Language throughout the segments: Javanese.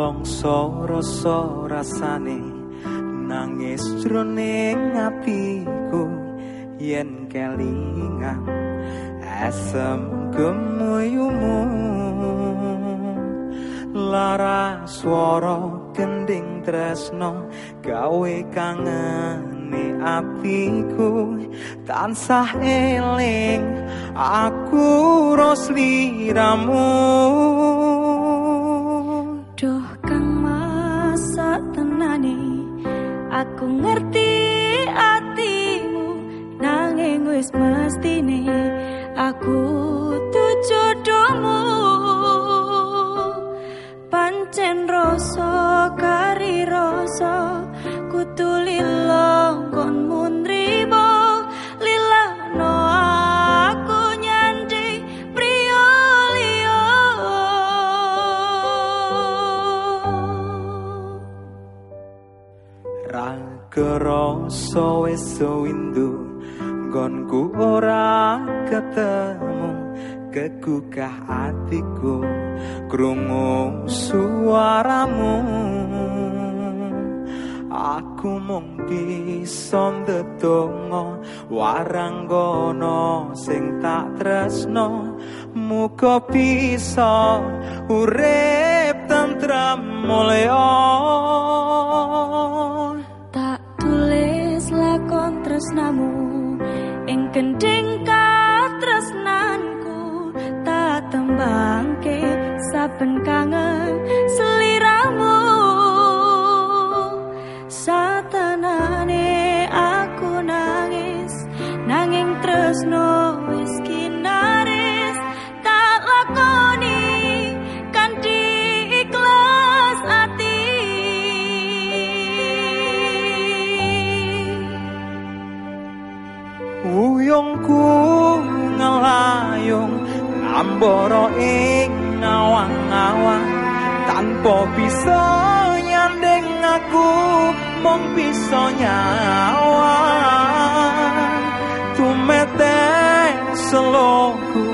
Nelongso rasa rasane nangis jroning atiku yen kelingan asem gemuyumu lara swara gending tresno gawe kangeni atiku. Tansah eling aku ros liramu tenani Aku ngerti atimu Nanging wis mestine Aku tuh jodohmu Ragerasa wis windu nggonku ora ketemu kegugah atiku krungu suaramu. Aku mung bisa ndedonga waranggono sing tak tresno muga bisa urip tentrem mulya tresnamu. Ing kending katresnanku tak tembangke saben kangen Uyungku ngelayung ngambara ing ngawang-awang tanpa bisa nyandeng aku mung bisa nyawang tumete seloku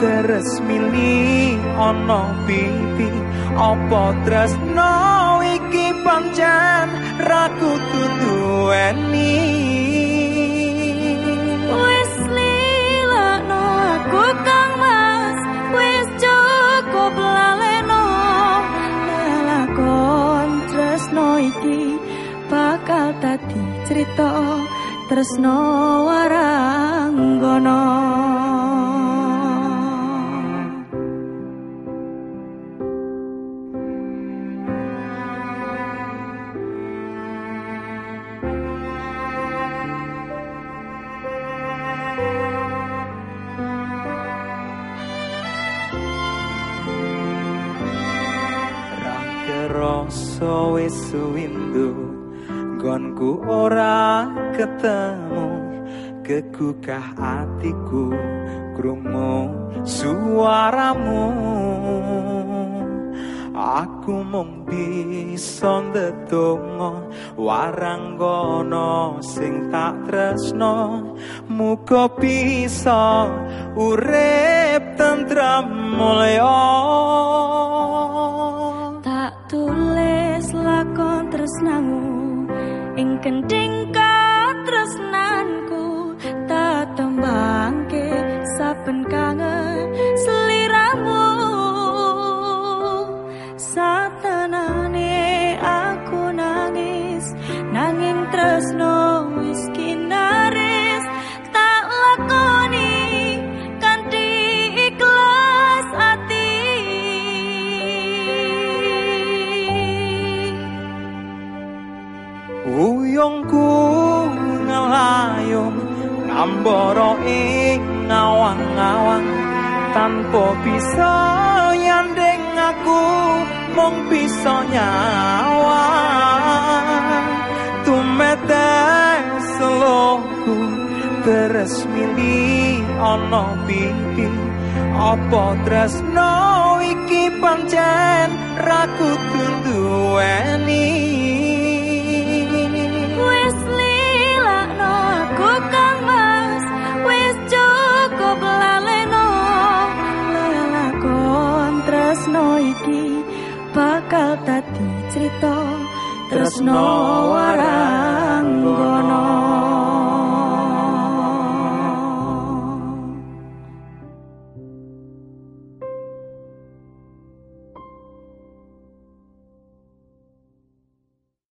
terus mili ana pipi. Apa tresno iki pancen raku duweni cerita Tresno waranggono Rasa wis windu Gonku ora ketemu Kegugah atiku Krungu suaramu. Aku mung bisa ndedonga waranggono sing tak tresno muga bisa urip tentrem mulya ing kending katresnanku tak tembangke saben kangen seliramu. Satenane aku nangis nanging tresno Uyungku ngelayung ngambara ing ngawang-ngawang. Tanpa bisa nyandeng aku mung bisa nyawang tumete seloku terus mili ana pipi. Apa tresno iki pancen? Raku duweni tresno iki bakal tadi cerita tresno waranggono